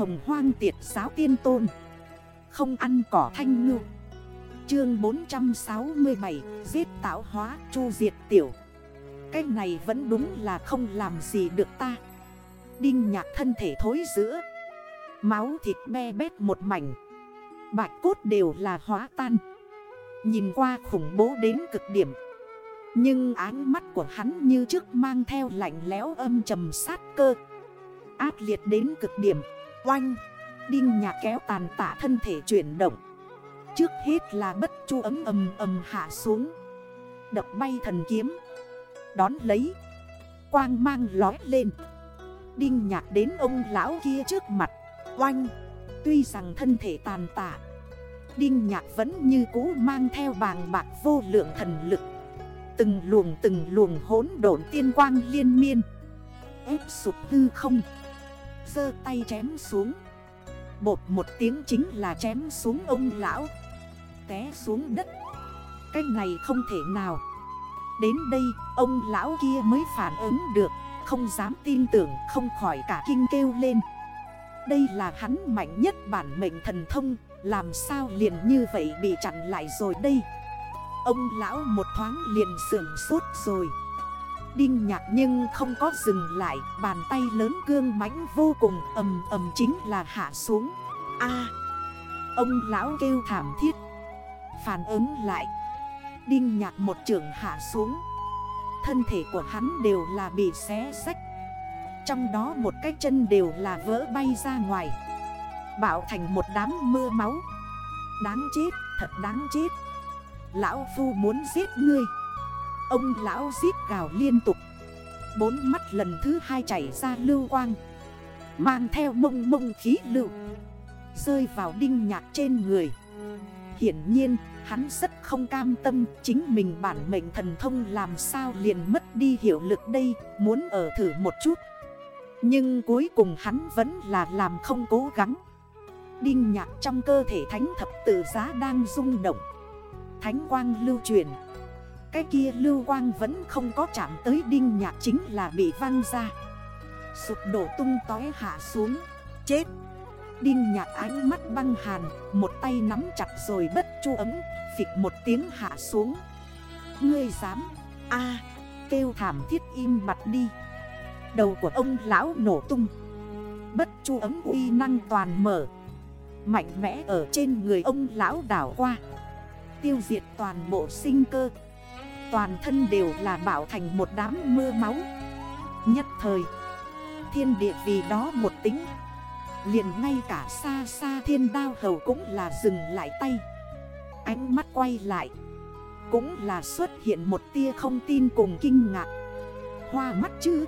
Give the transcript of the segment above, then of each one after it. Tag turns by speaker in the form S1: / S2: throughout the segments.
S1: hồng hoang tiệt giáo tiên tôn. Không ăn cỏ thanh ngư. Chương 467 Giết tạo hóa chu diệt tiểu. Cái này vẫn đúng là không làm gì được ta. Đinh nhạc thân thể thối giữa. Máu thịt me bét một mảnh. Bạch cốt đều là hóa tan. Nhìn qua khủng bố đến cực điểm. Nhưng ánh mắt của hắn như trước mang theo lạnh lẽo âm trầm sát cơ. Ác liệt đến cực điểm. Oanh. Đinh nhạc kéo tàn tạ thân thể chuyển động. Trước hết là bất chu ấm ầm ầm hạ xuống. Đập bay thần kiếm. Đón lấy. Quang mang lói lên. Đinh nhạc đến ông lão kia trước mặt. Oanh. Tuy rằng thân thể tàn tạ, Đinh nhạc vẫn như cũ mang theo bàng bạc vô lượng thần lực. Từng luồng từng luồng hốn độn tiên quang liên miên. Ép sụp hư không. Dơ tay chém xuống. Bột một tiếng chính là chém xuống ông lão. Té xuống đất. Cái này không thể nào. Đến đây, ông lão kia mới phản ứng được. Không dám tin tưởng, không khỏi cả kinh kêu lên. Đây là hắn mạnh nhất bản mệnh thần thông. Làm sao liền như vậy bị chặn lại rồi đây? Ông lão một thoáng liền sưởng sốt rồi. Đinh nhạc nhưng không có dừng lại Bàn tay lớn cương mãnh vô cùng ầm ầm chính là hạ xuống. A Ông lão kêu thảm thiết. Phản ứng lại Đinh nhạc một trường hạ xuống. Thân thể của hắn đều là bị xé sách Trong đó một cái chân đều là vỡ bay ra ngoài. Bảo thành một đám mưa máu. Đáng chết, thật đáng chết. Lão Phu muốn giết ngươi. Ông lão giết gào liên tục. Bốn mắt lần thứ hai chảy ra lưu quang. Mang theo mông mông khí lưu. Rơi vào đinh nhạc trên người. Hiển nhiên, hắn rất không cam tâm. Chính mình bản mệnh thần thông làm sao liền mất đi hiệu lực đây, Muốn ở thử một chút. Nhưng cuối cùng hắn vẫn là làm không cố gắng. Đinh nhạc trong cơ thể thánh thập tự giá đang rung động. Thánh quang lưu truyền. Cái kia lưu quang vẫn không có chạm tới đinh nhạc chính là bị văng ra. Sụp đổ tung tói hạ xuống. Chết. Đinh nhạc ánh mắt băng hàn, Một tay nắm chặt rồi bất chu ấm, Phịch một tiếng hạ xuống. Ngươi dám. A, Kêu thảm thiết im mặt đi. Đầu của ông lão nổ tung. Bất chu ấm uy năng toàn mở. Mạnh mẽ ở trên người ông lão đảo qua. Tiêu diệt toàn bộ sinh cơ. Toàn thân đều là bảo thành một đám mưa máu. Nhất thời, Thiên địa vì đó một tính. Liền ngay cả xa xa thiên đao hầu cũng là dừng lại tay. Ánh mắt quay lại, Cũng là xuất hiện một tia không tin cùng kinh ngạc. Hoa mắt chứ?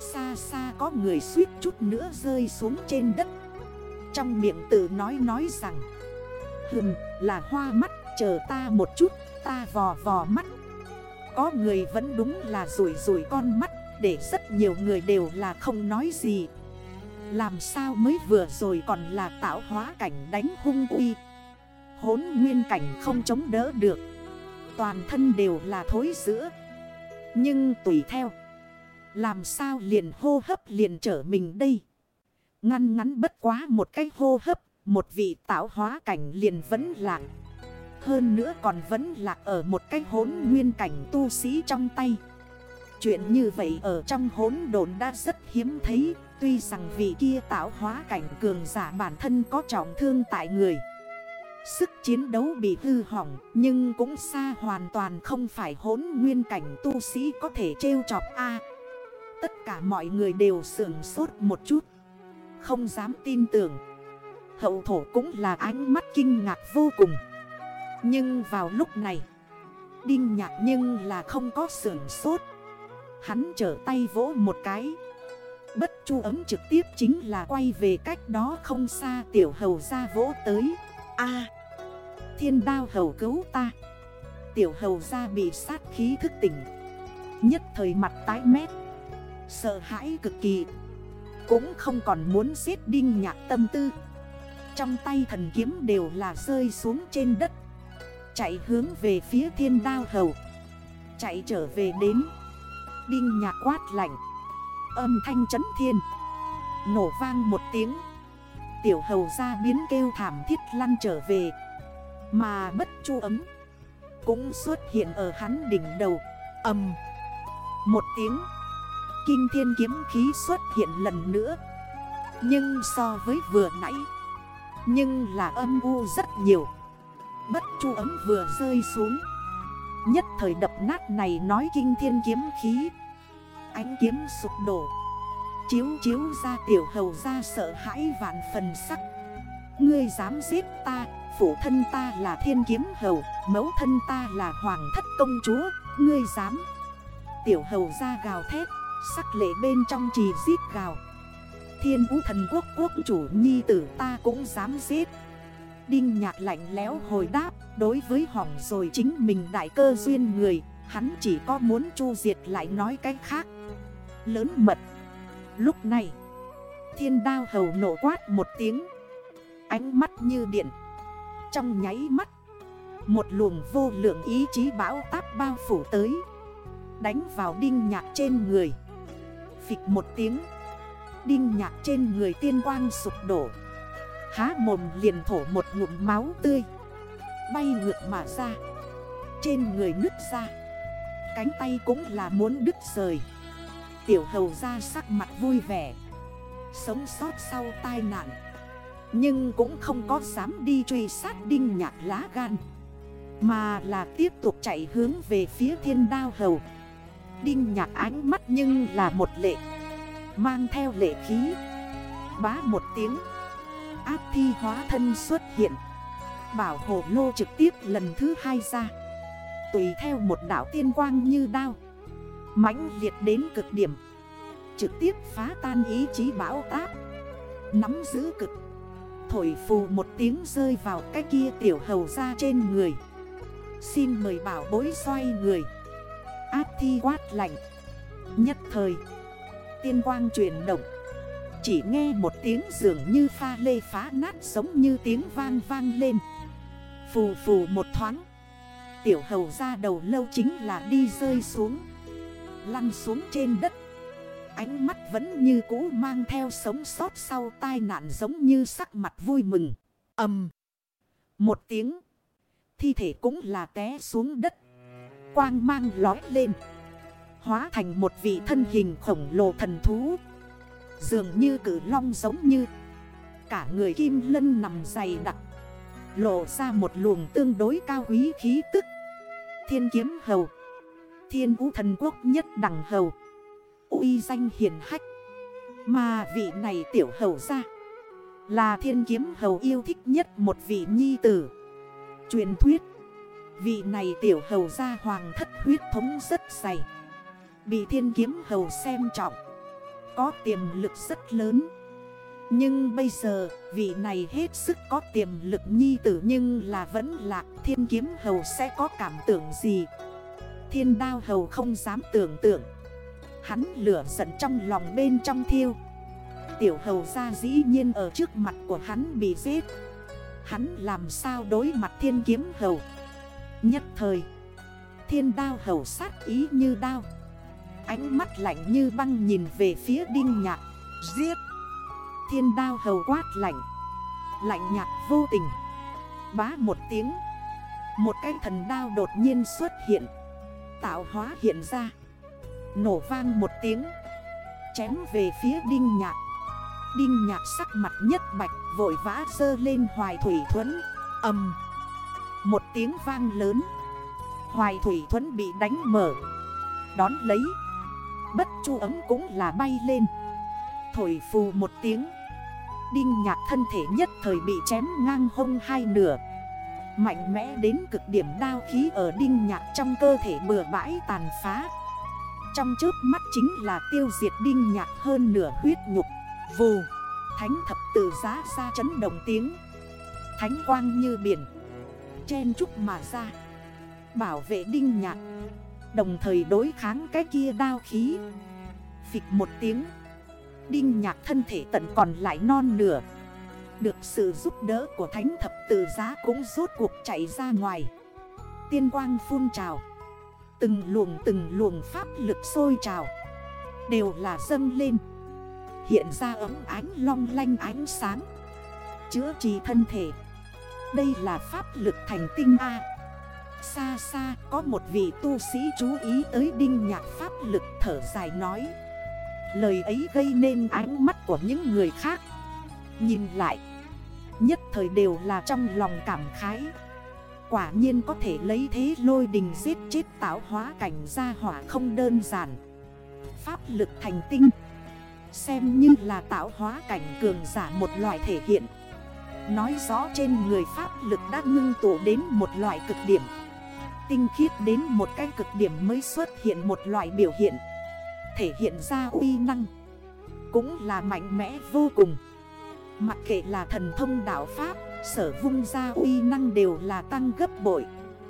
S1: Xa xa có người suýt chút nữa rơi xuống trên đất. Trong miệng tự nói nói rằng, Hừm, là hoa mắt, chờ ta một chút, Ta vò vò mắt. Có người vẫn đúng là rủi rủi con mắt, Để rất nhiều người đều là không nói gì. Làm sao mới vừa rồi còn là tạo hóa cảnh đánh hung uy? Hốn nguyên cảnh không chống đỡ được. Toàn thân đều là thối giữa. Nhưng tùy theo. Làm sao liền hô hấp liền trở mình đây? Ngăn ngắn bất quá một cái hô hấp, Một vị tạo hóa cảnh liền vẫn lạc. Hơn nữa còn vẫn lạc ở một cái hốn nguyên cảnh tu sĩ trong tay. Chuyện như vậy ở trong hốn đồn đã rất hiếm thấy. Tuy rằng vị kia tạo hóa cảnh cường giả bản thân có trọng thương tại người. Sức chiến đấu bị hư hỏng, Nhưng cũng xa hoàn toàn không phải hốn nguyên cảnh tu sĩ có thể trêu chọc A. Tất cả mọi người đều sưởng sốt một chút. Không dám tin tưởng. Hậu thổ cũng là ánh mắt kinh ngạc vô cùng. Nhưng vào lúc này, Đinh nhạc nhưng là không có sưởng sốt. Hắn trở tay vỗ một cái. Bất chu ấm trực tiếp chính là quay về cách đó không xa tiểu hầu ra vỗ tới. A! Thiên đao hầu cứu ta. Tiểu hầu ra bị sát khí thức tỉnh. Nhất thời mặt tái mét. Sợ hãi cực kỳ. Cũng không còn muốn giết đinh nhạc tâm tư. Trong tay thần kiếm đều là rơi xuống trên đất. Chạy hướng về phía thiên đao hầu. Chạy trở về đến. Đinh nhạc quát lạnh. Âm thanh chấn thiên. Nổ vang một tiếng. Tiểu hầu ra biến kêu thảm thiết lăn trở về. Mà bất chu ấm Cũng xuất hiện ở hắn đỉnh đầu. Âm Một tiếng. Kinh thiên kiếm khí xuất hiện lần nữa. Nhưng so với vừa nãy, Nhưng là âm u rất nhiều. Bất chu ấm vừa rơi xuống. Nhất thời đập nát này nói kinh thiên kiếm khí. Ánh kiếm sụp đổ. Chiếu chiếu ra tiểu hầu ra sợ hãi vạn phần sắc. Ngươi dám giết ta Phụ thân ta là thiên kiếm hầu, Mẫu thân ta là hoàng thất công chúa, Ngươi dám. Tiểu hầu ra gào thét, Sắc lệ bên trong trì giết gào. Thiên vũ thần quốc quốc chủ nhi tử ta cũng dám giết. Đinh nhạc lạnh léo hồi đáp, Đối với hỏng rồi, chính mình đại cơ duyên người, Hắn chỉ có muốn chu diệt lại nói cách khác. Lớn mật. Lúc này, Thiên đao hầu nổ quát một tiếng. Ánh mắt như điện. Trong nháy mắt, Một luồng vô lượng ý chí bão táp bao phủ tới. Đánh vào đinh nhạc trên người. Phịch một tiếng. Đinh nhạc trên người tiên quang sụp đổ. Há mồm liền thổ một ngụm máu tươi. Bay ngược mà ra. Trên người nứt ra. Cánh tay cũng là muốn đứt rời. Tiểu hầu ra sắc mặt vui vẻ. Sống sót sau tai nạn. Nhưng cũng không có dám đi truy sát đinh nhạc lá gan. Mà là tiếp tục chạy hướng về phía thiên đao hầu. Đinh nhạc ánh mắt nhưng là một lệ. Mang theo lệ khí. Bá một tiếng. Áp thi hóa thân xuất hiện. Bảo hộ lô trực tiếp lần thứ hai ra. Tùy theo một đảo tiên quang như đao. Mãnh liệt đến cực điểm. Trực tiếp phá tan ý chí bão táp. Nắm giữ cực. Thổi phù một tiếng rơi vào cái kia tiểu hầu ra trên người. Xin mời bảo bối xoay người. Áp thi quát lạnh. Nhất thời, Tiên quang chuyển động. Chỉ nghe một tiếng dường như pha lê phá nát giống như tiếng vang vang lên. Phù phù một thoáng, Tiểu hầu ra đầu lâu chính là đi rơi xuống, Lăn xuống trên đất. Ánh mắt vẫn như cũ mang theo sống sót sau tai nạn giống như sắc mặt vui mừng. Ầm, Một tiếng, Thi thể cũng là té xuống đất, Quang mang lói lên, Hóa thành một vị thân hình khổng lồ thần thú. Dường như cử long giống như. Cả người kim lân nằm dày đặc. Lộ ra một luồng tương đối cao quý khí tức. Thiên kiếm hầu. Thiên vũ thần quốc nhất đẳng hầu. Uy danh hiền hách. Mà vị này tiểu hầu ra Là thiên kiếm hầu yêu thích nhất một vị nhi tử. Truyền thuyết. Vị này tiểu hầu ra hoàng thất huyết thống rất dày. Bị thiên kiếm hầu xem trọng. Có tiềm lực rất lớn. Nhưng bây giờ, vị này hết sức có tiềm lực nhi tử Nhưng là vẫn lạc. Thiên kiếm hầu sẽ có cảm tưởng gì? Thiên đao hầu không dám tưởng tượng. Hắn lửa giận trong lòng bên trong thiêu. Tiểu hầu ra dĩ nhiên ở trước mặt của hắn bị giết. Hắn làm sao đối mặt thiên kiếm hầu? Nhất thời, Thiên đao hầu sát ý như đao. Ánh mắt lạnh như băng nhìn về phía đinh nhạc. Giết. Thiên đao hầu quát lạnh. Lạnh nhạc vô tình. Bá một tiếng. Một cái thần đao đột nhiên xuất hiện. Tạo hóa hiện ra. Nổ vang một tiếng. Chém về phía đinh nhạc. Đinh nhạc sắc mặt nhất bạch Vội vã dơ lên hoài thủy thuẫn. Âm Một tiếng vang lớn. Hoài thủy thuẫn bị đánh mở. Đón lấy Bất chu ấm cũng là bay lên. Thổi phù một tiếng. Đinh nhạc thân thể nhất thời bị chém ngang hông hai nửa. Mạnh mẽ đến cực điểm đao khí ở đinh nhạc trong cơ thể bừa bãi tàn phá. Trong trước mắt chính là tiêu diệt đinh nhạc hơn nửa huyết nhục. Vù, Thánh thập tự giá ra chấn động tiếng. Thánh quang như biển, Chen trúc mà ra. Bảo vệ đinh nhạc. Đồng thời đối kháng cái kia đao khí. Phịch một tiếng. Đinh nhạc thân thể tận còn lại non nửa. Được sự giúp đỡ của thánh thập tử giá cũng rốt cuộc chạy ra ngoài. Tiên quang phun trào. Từng luồng từng luồng pháp lực sôi trào. Đều là dâng lên. Hiện ra ấm ánh long lanh ánh sáng. Chữa trị thân thể. Đây là pháp lực thành tinh A. Xa xa, có một vị tu sĩ chú ý tới đinh nhạc pháp lực thở dài nói. Lời ấy gây nên ánh mắt của những người khác. Nhìn lại, Nhất thời đều là trong lòng cảm khái. Quả nhiên có thể lấy thế lôi đình giết chết tạo hóa cảnh gia hỏa không đơn giản. Pháp lực thành tinh, Xem như là tạo hóa cảnh cường giả một loại thể hiện. Nói rõ trên người pháp lực đã ngưng tụ đến một loại cực điểm. Tinh khiết đến một cái cực điểm mới xuất hiện một loại biểu hiện, Thể hiện ra uy năng, Cũng là mạnh mẽ vô cùng. Mặc kệ là thần thông đạo Pháp, Sở vung ra uy năng đều là tăng gấp bội.